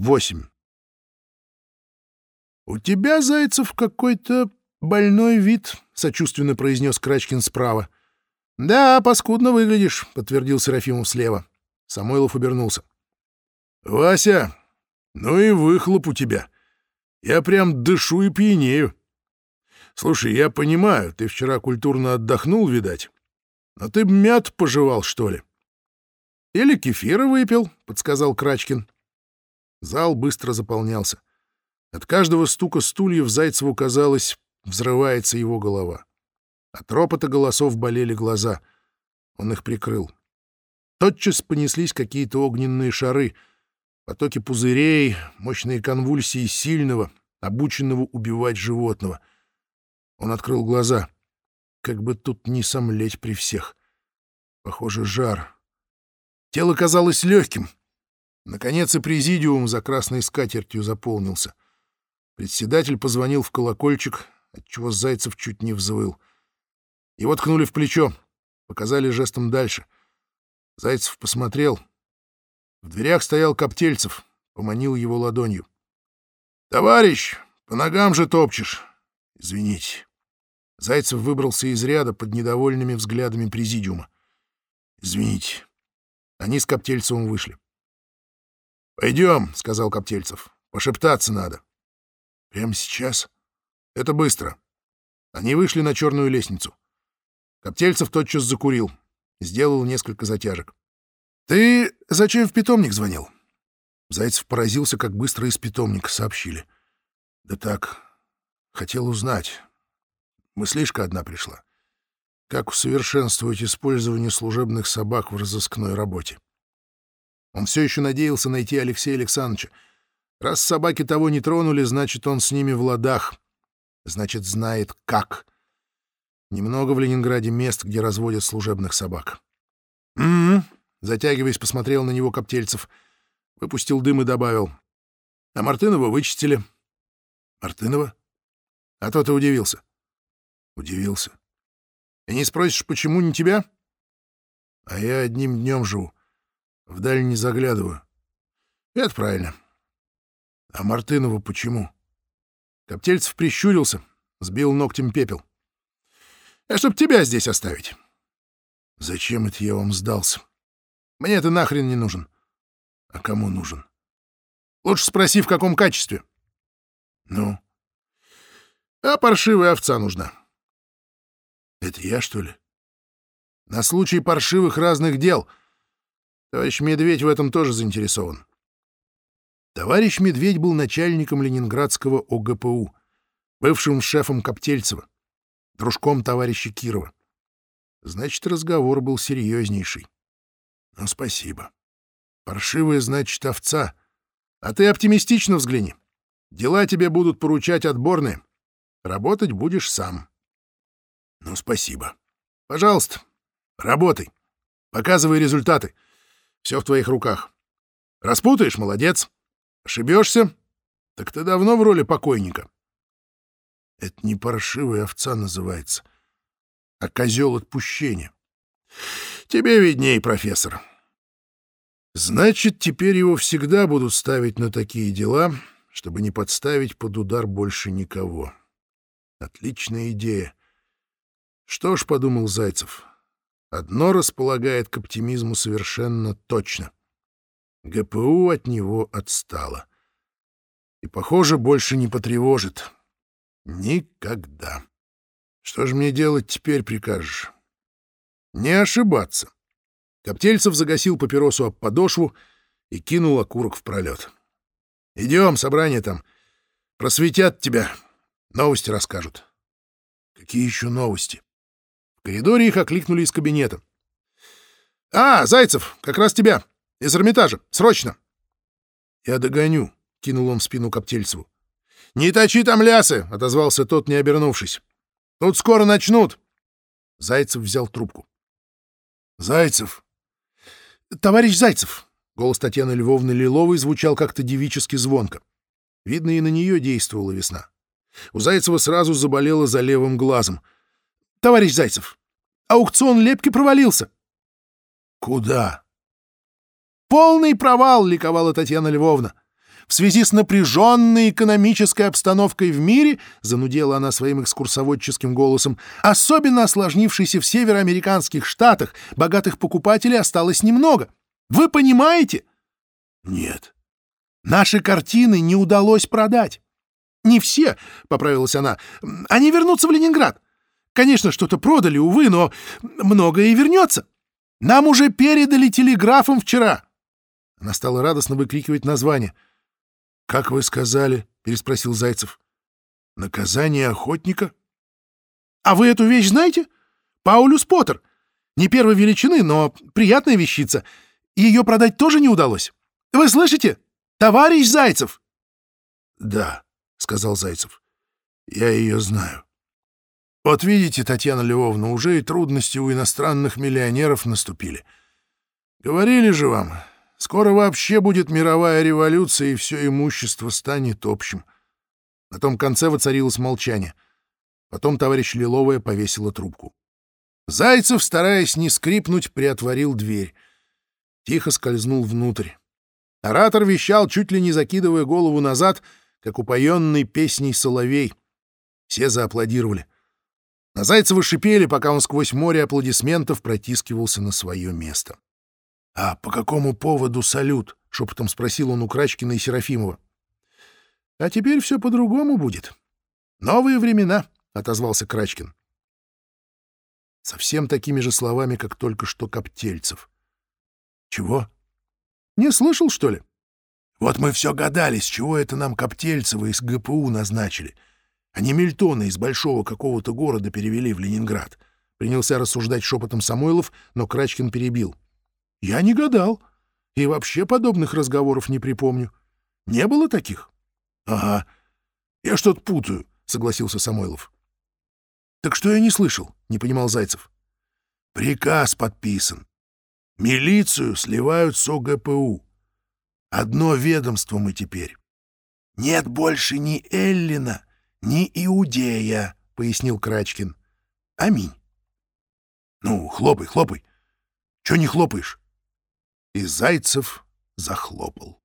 Восемь. «У тебя, Зайцев, какой-то больной вид», — сочувственно произнес Крачкин справа. «Да, паскудно выглядишь», — подтвердил Серафимов слева. Самойлов обернулся. «Вася, ну и выхлоп у тебя. Я прям дышу и пьянею. Слушай, я понимаю, ты вчера культурно отдохнул, видать. Но ты мят пожевал, что ли?» «Или кефира выпил», — подсказал Крачкин. Зал быстро заполнялся. От каждого стука стульев Зайцеву казалось, взрывается его голова. От ропота голосов болели глаза. Он их прикрыл. Тотчас понеслись какие-то огненные шары, потоки пузырей, мощные конвульсии сильного, обученного убивать животного. Он открыл глаза. Как бы тут не сомлеть при всех. Похоже, жар. Тело казалось легким — Наконец и президиум за красной скатертью заполнился. Председатель позвонил в колокольчик, отчего Зайцев чуть не взвыл. Его ткнули в плечо, показали жестом дальше. Зайцев посмотрел. В дверях стоял Коптельцев, поманил его ладонью. — Товарищ, по ногам же топчешь. Извините. Зайцев выбрался из ряда под недовольными взглядами президиума. — Извините. Они с Коптельцевым вышли. «Пойдем», — сказал Коптельцев. «Пошептаться надо». «Прямо сейчас?» «Это быстро». Они вышли на черную лестницу. Коптельцев тотчас закурил. Сделал несколько затяжек. «Ты зачем в питомник звонил?» Зайцев поразился, как быстро из питомника сообщили. «Да так, хотел узнать. Мыслишка одна пришла. Как усовершенствовать использование служебных собак в разыскной работе?» Он все еще надеялся найти Алексея Александровича. Раз собаки того не тронули, значит, он с ними в ладах. Значит, знает, как. Немного в Ленинграде мест, где разводят служебных собак. «М-м-м», затягиваясь, посмотрел на него Коптельцев. Выпустил дым и добавил. «А Мартынова вычистили». «Мартынова? А то ты удивился». «Удивился. И не спросишь, почему не тебя?» «А я одним днем живу. Вдаль не заглядываю. Это правильно. А Мартынову почему? Коптельцев прищурился, сбил ногтем пепел. А чтоб тебя здесь оставить. Зачем это я вам сдался? Мне это нахрен не нужен. А кому нужен? Лучше спроси, в каком качестве. Ну? А паршивая овца нужна. Это я, что ли? На случай паршивых разных дел — Товарищ Медведь в этом тоже заинтересован. Товарищ Медведь был начальником Ленинградского ОГПУ, бывшим шефом Коптельцева, дружком товарища Кирова. Значит, разговор был серьезнейший. Ну, спасибо. Паршивая, значит, овца. А ты оптимистично взгляни. Дела тебе будут поручать отборные. Работать будешь сам. Ну, спасибо. Пожалуйста, работай. Показывай результаты. Все в твоих руках. Распутаешь — молодец. Ошибешься — так ты давно в роли покойника. Это не паршивая овца называется, а козел отпущения. Тебе видней, профессор. Значит, теперь его всегда будут ставить на такие дела, чтобы не подставить под удар больше никого. Отличная идея. Что ж, — подумал Зайцев, Одно располагает к оптимизму совершенно точно. ГПУ от него отстало. И, похоже, больше не потревожит. Никогда. Что же мне делать теперь прикажешь? Не ошибаться. Коптельцев загасил папиросу об подошву и кинул окурок в пролет. Идем, собрание там. Просветят тебя. Новости расскажут. Какие еще новости? В коридоре их окликнули из кабинета. «А, Зайцев, как раз тебя! Из Эрмитажа! Срочно!» «Я догоню», — кинул он в спину Коптельцеву. «Не точи там лясы!» — отозвался тот, не обернувшись. «Тут скоро начнут!» Зайцев взял трубку. «Зайцев!» «Товарищ Зайцев!» — голос Татьяны Львовны Лиловой звучал как-то девически звонко. Видно, и на нее действовала весна. У Зайцева сразу заболело за левым глазом — товарищ Зайцев, аукцион лепки провалился. — Куда? — Полный провал, — ликовала Татьяна Львовна. в связи с напряженной экономической обстановкой в мире, занудела она своим экскурсоводческим голосом, особенно осложнившейся в североамериканских штатах, богатых покупателей осталось немного. Вы понимаете? Нет. Наши картины не удалось продать. Не все, — поправилась она, — они вернутся в Ленинград. Конечно, что-то продали, увы, но многое и вернется. Нам уже передали телеграфом вчера. Она стала радостно выкрикивать название. «Как вы сказали?» — переспросил Зайцев. «Наказание охотника?» «А вы эту вещь знаете? Паулюс Поттер. Не первой величины, но приятная вещица. Ее продать тоже не удалось. Вы слышите? Товарищ Зайцев!» «Да», — сказал Зайцев. «Я ее знаю». «Вот видите, Татьяна Львовна, уже и трудности у иностранных миллионеров наступили. Говорили же вам, скоро вообще будет мировая революция, и все имущество станет общим». На том конце воцарилось молчание. Потом товарищ Лиловая повесила трубку. Зайцев, стараясь не скрипнуть, приотворил дверь. Тихо скользнул внутрь. Оратор вещал, чуть ли не закидывая голову назад, как упоенный песней соловей. Все зааплодировали. На Зайцева шипели, пока он сквозь море аплодисментов протискивался на свое место. — А по какому поводу салют? — шепотом спросил он у Крачкина и Серафимова. — А теперь все по-другому будет. Новые времена, — отозвался Крачкин. Совсем такими же словами, как только что Коптельцев. — Чего? Не слышал, что ли? Вот мы все гадали, с чего это нам Коптельцева из ГПУ назначили. Они Мильтона из большого какого-то города перевели в Ленинград. Принялся рассуждать шепотом Самойлов, но Крачкин перебил. Я не гадал. И вообще подобных разговоров не припомню. Не было таких? Ага. Я что-то путаю, согласился Самойлов. Так что я не слышал, не понимал Зайцев. Приказ подписан. Милицию сливают с ОГПУ. Одно ведомство мы теперь. Нет больше ни Эллина, ни Иудея, — пояснил Крачкин. Аминь. Ну, хлопай, хлопай. Чего не хлопаешь? И Зайцев захлопал.